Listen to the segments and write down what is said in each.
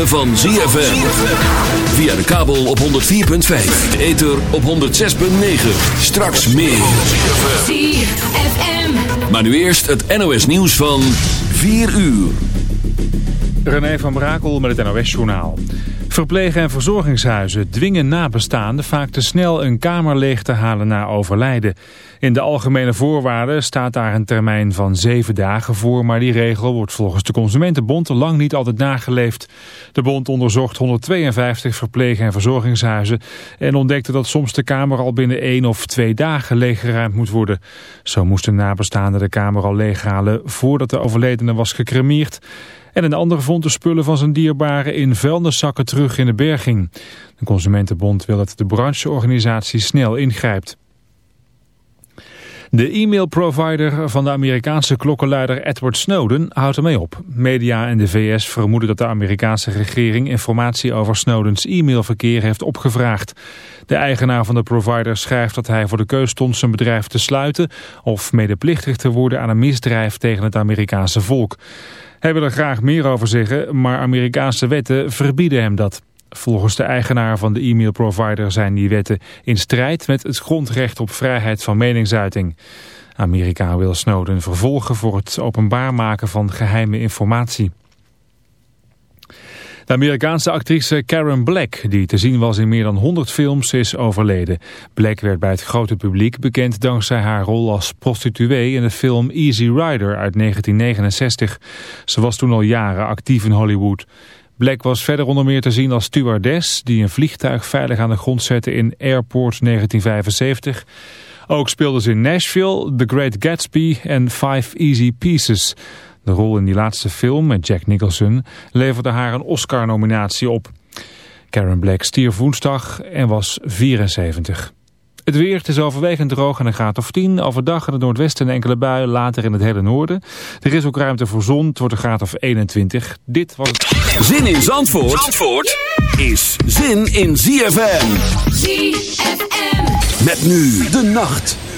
Van ZFM. Via de kabel op 104.5. De ether op 106.9. Straks meer. ZFM. Maar nu eerst het NOS nieuws van 4 uur. René van Brakel met het NOS-journaal. Verpleeg- en verzorgingshuizen dwingen nabestaanden vaak te snel een kamer leeg te halen na overlijden. In de algemene voorwaarden staat daar een termijn van zeven dagen voor, maar die regel wordt volgens de Consumentenbond lang niet altijd nageleefd. De bond onderzocht 152 verpleeg- en verzorgingshuizen en ontdekte dat soms de kamer al binnen één of twee dagen leeggeruimd moet worden. Zo moesten nabestaanden de kamer al leeghalen voordat de overledene was gecremeerd. En een ander vond de spullen van zijn dierbaren in vuilniszakken terug in de berging. De Consumentenbond wil dat de brancheorganisatie snel ingrijpt. De e-mailprovider van de Amerikaanse klokkenluider Edward Snowden houdt ermee op. Media en de VS vermoeden dat de Amerikaanse regering informatie over Snowdens e-mailverkeer heeft opgevraagd. De eigenaar van de provider schrijft dat hij voor de keus stond zijn bedrijf te sluiten of medeplichtig te worden aan een misdrijf tegen het Amerikaanse volk. Hij wil er graag meer over zeggen, maar Amerikaanse wetten verbieden hem dat. Volgens de eigenaar van de e-mailprovider zijn die wetten in strijd met het grondrecht op vrijheid van meningsuiting. Amerika wil Snowden vervolgen voor het openbaar maken van geheime informatie. De Amerikaanse actrice Karen Black, die te zien was in meer dan 100 films, is overleden. Black werd bij het grote publiek bekend dankzij haar rol als prostituee in de film Easy Rider uit 1969. Ze was toen al jaren actief in Hollywood. Black was verder onder meer te zien als stewardess die een vliegtuig veilig aan de grond zette in Airport 1975. Ook speelde ze in Nashville, The Great Gatsby en Five Easy Pieces. De rol in die laatste film met Jack Nicholson leverde haar een Oscar-nominatie op. Karen Black stierf woensdag en was 74. Het weer, het is overwegend droog en een graad of 10. Overdag in het noordwesten een enkele buien, later in het hele noorden. Er is ook ruimte voor zon, het wordt een graad of 21. Dit was het... Zin in Zandvoort, Zandvoort is zin in ZFM. ZFM. Met nu de nacht.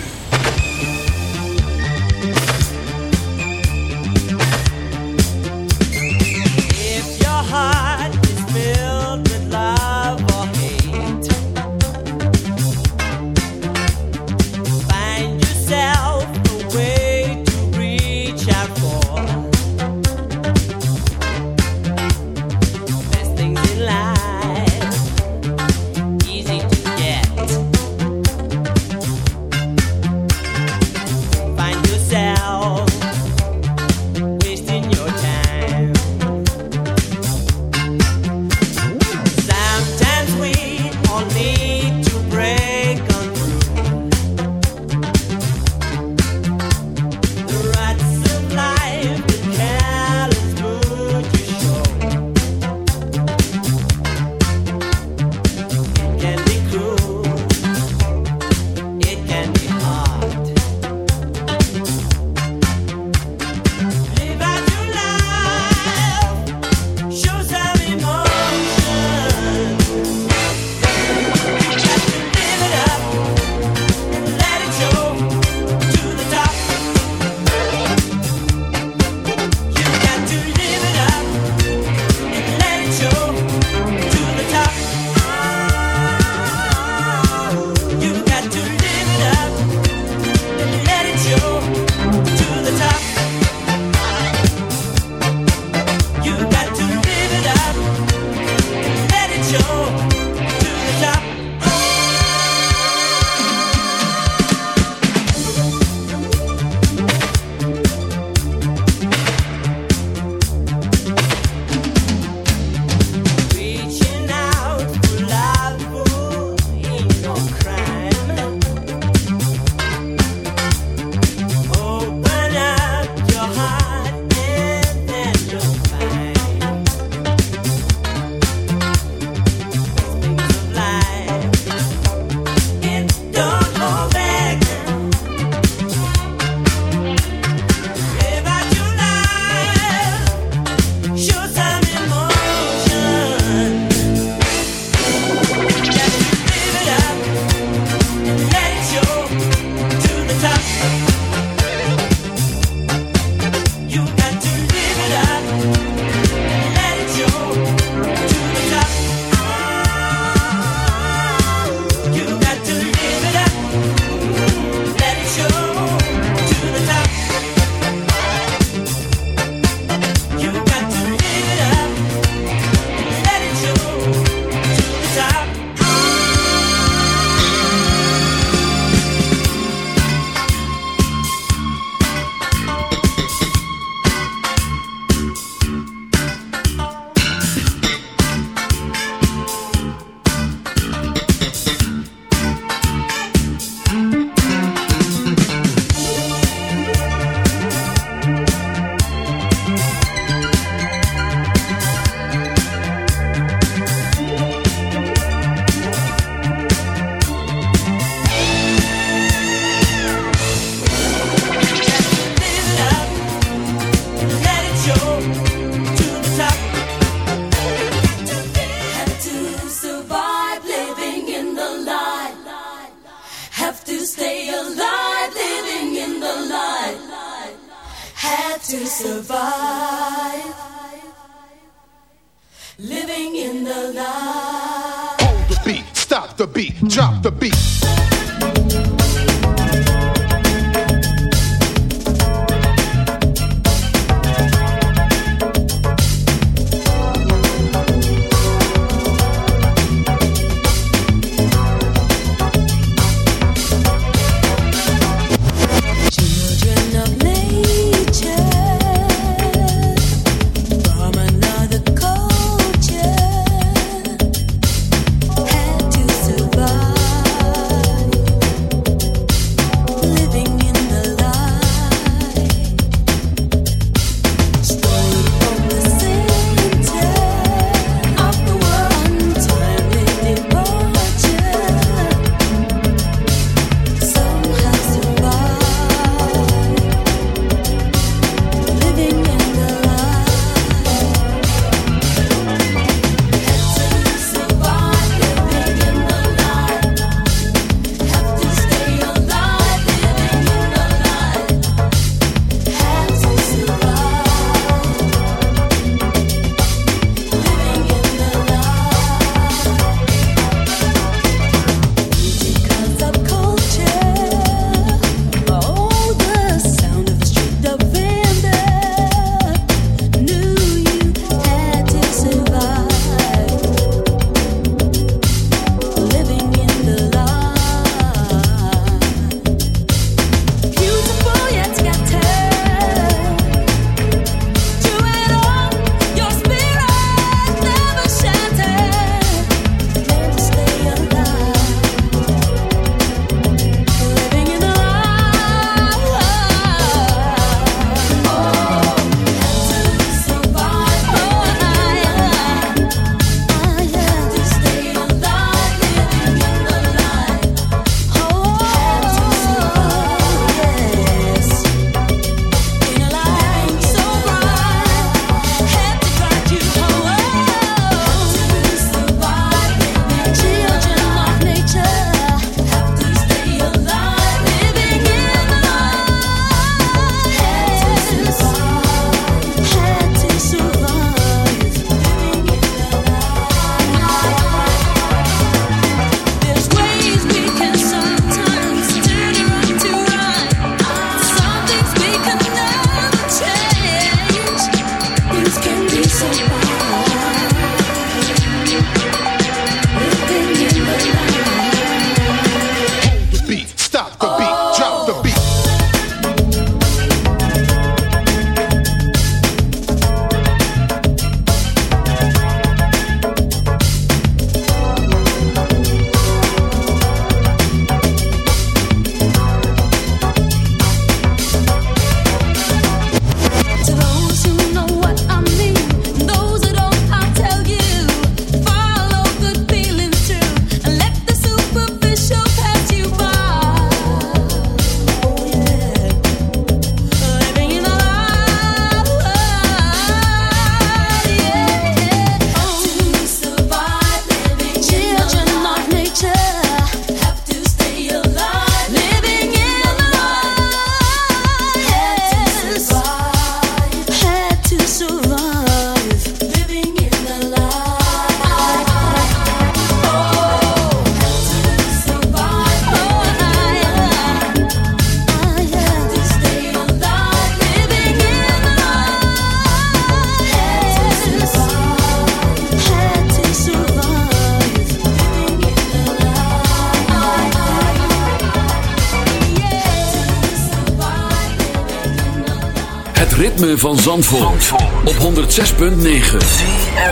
van Zandvoort, op 106.9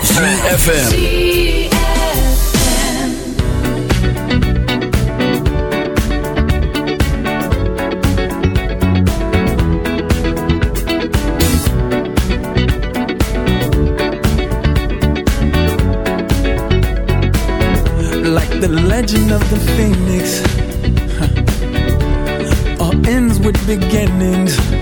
CFFM Like the legend of the phoenix. Huh. All ends with beginnings.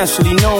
internationally known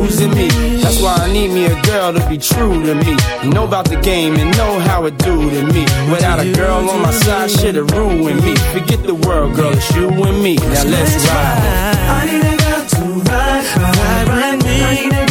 abusing me. That's why I need me a girl to be true to me. Know about the game and know how it do to me. Without a girl on my side, shit'll ruin me. Forget the world, girl, it's you and me. Now let's ride. I need a girl to ride, ride, ride me.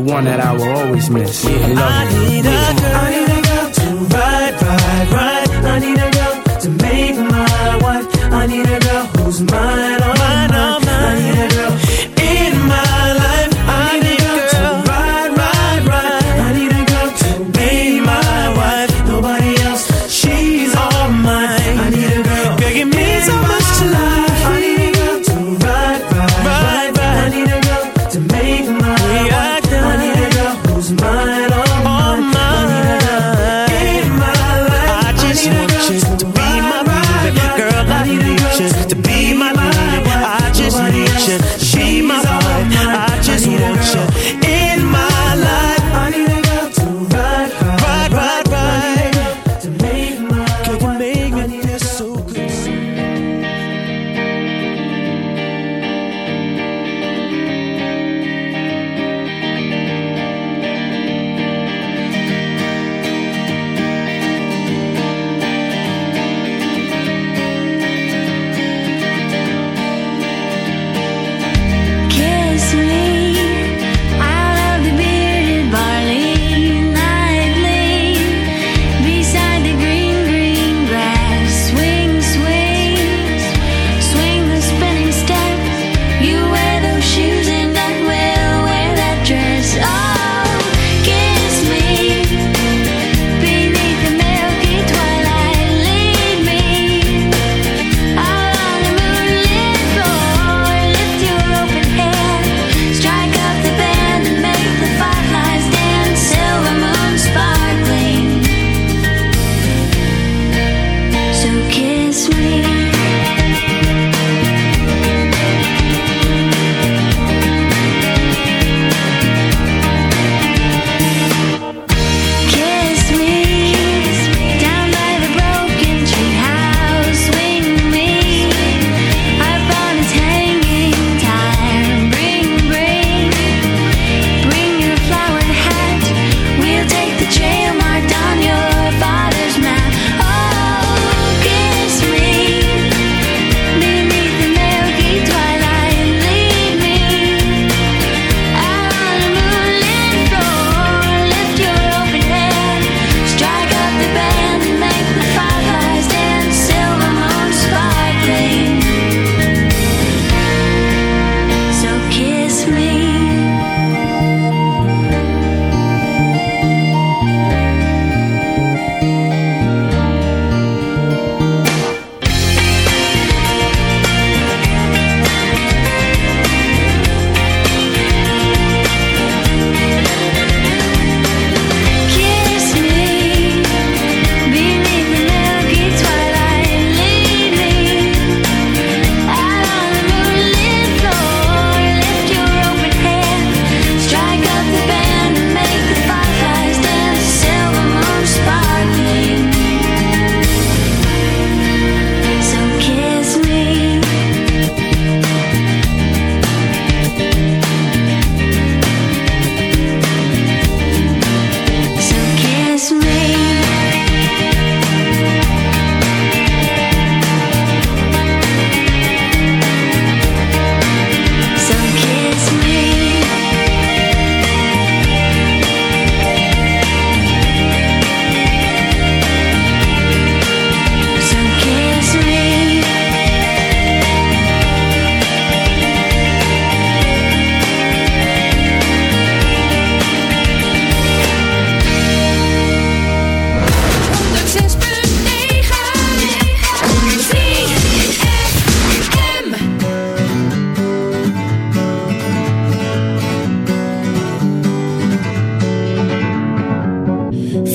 one that I will always miss. Love you. I need a girl, I need a girl to ride, ride, ride. I need a girl to make my wife. I need a girl who's mine,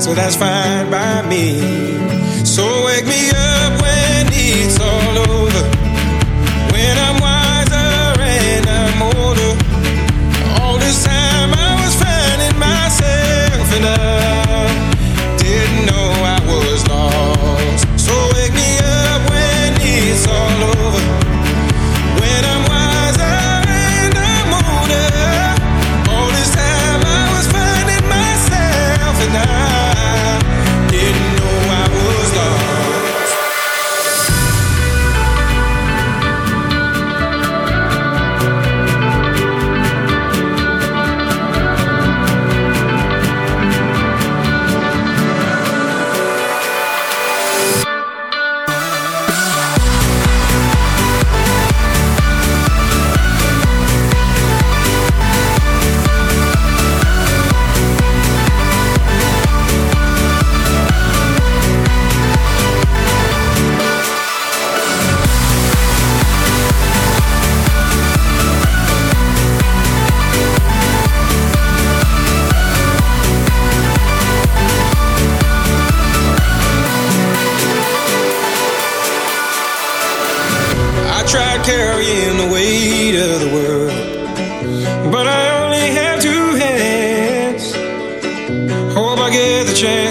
so that's fine by me. So wake me up when it's all over.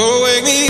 So wake me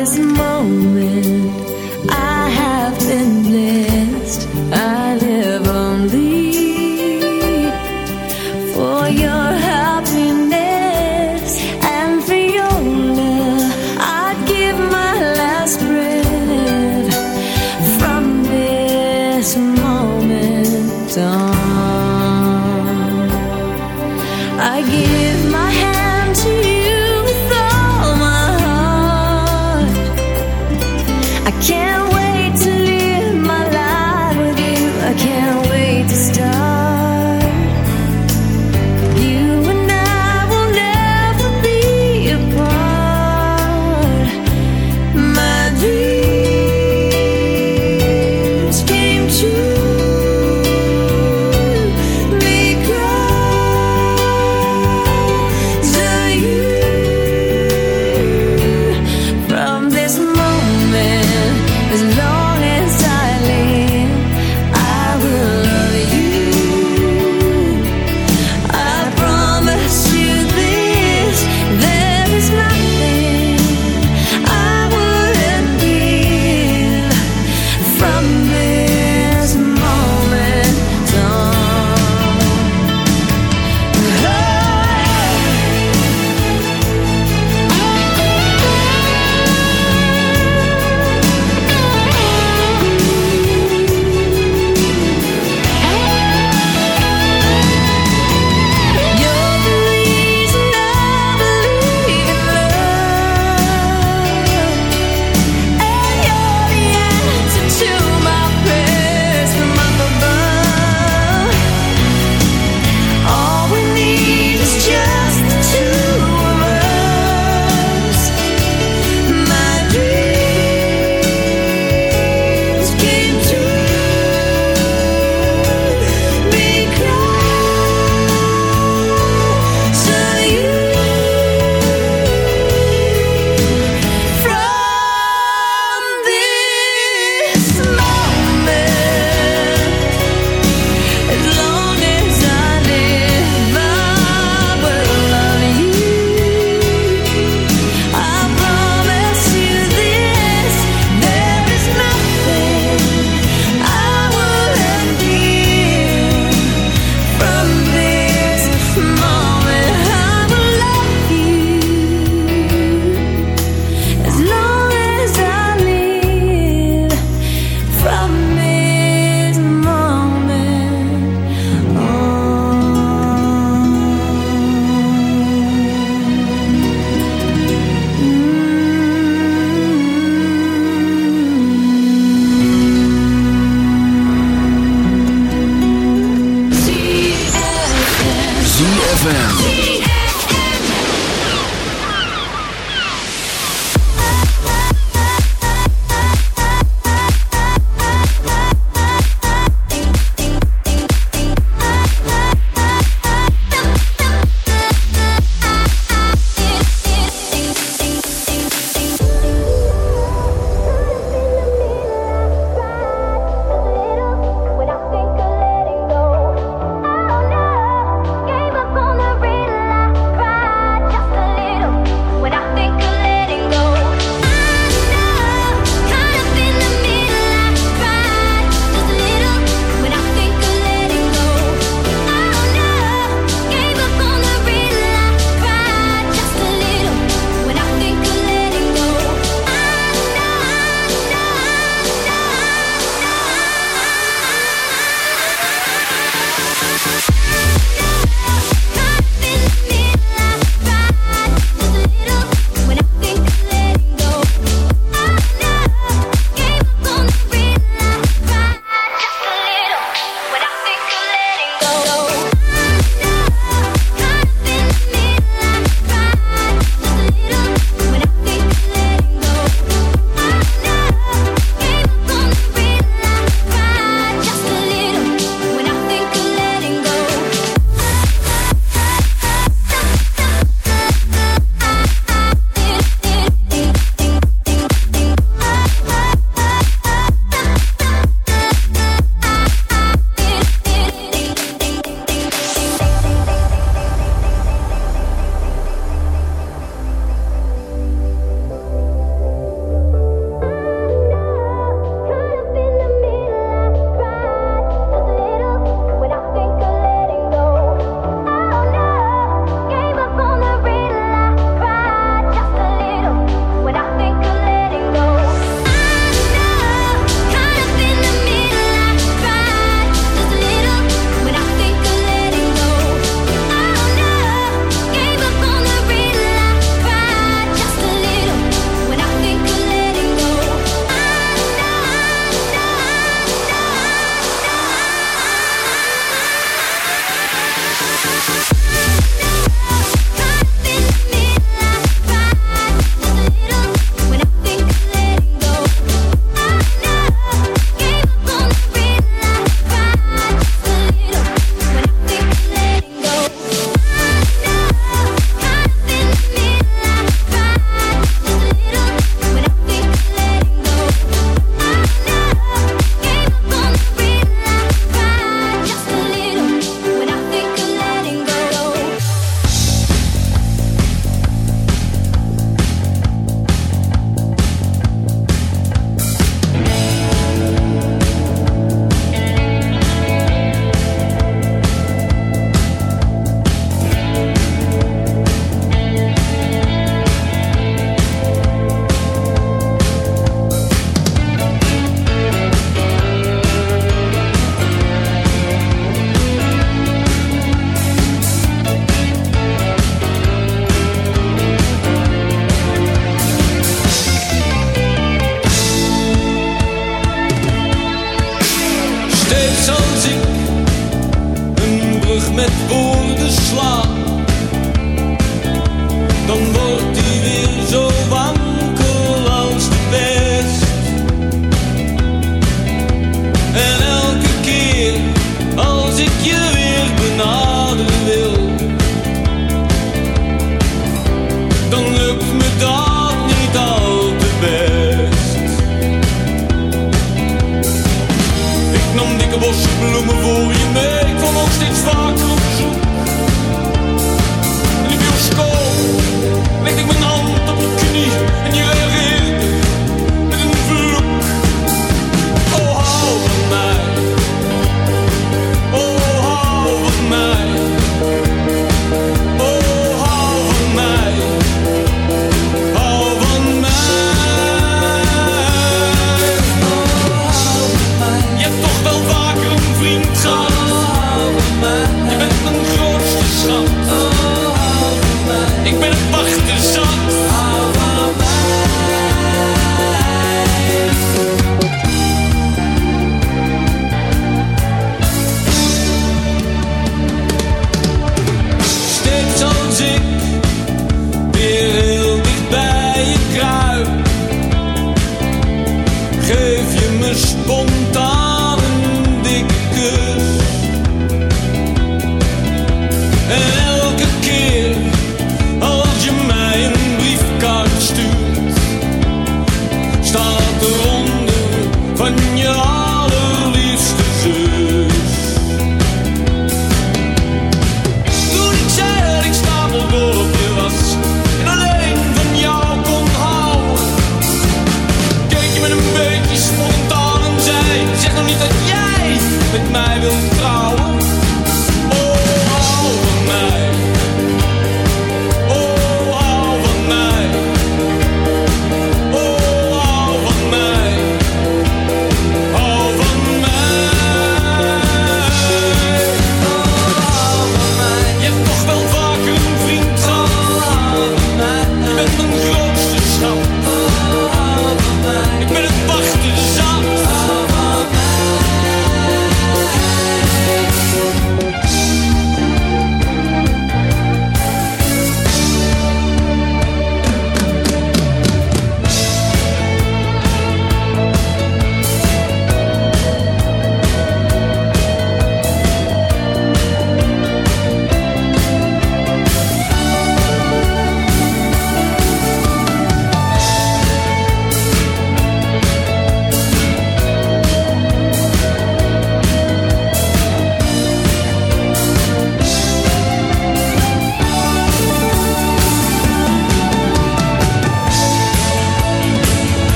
From this